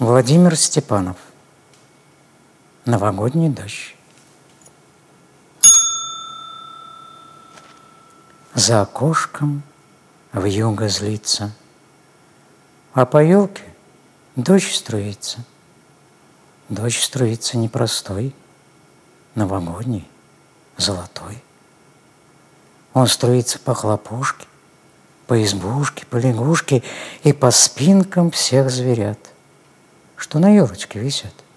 Владимир Степанов. Новогодний дождь. За окошком в юго злится, А по елке дождь струится. Дождь струится непростой, Новогодний, золотой. Он струится по хлопушке, По избушке, по лягушке И по спинкам всех зверят, Что на елочке висят –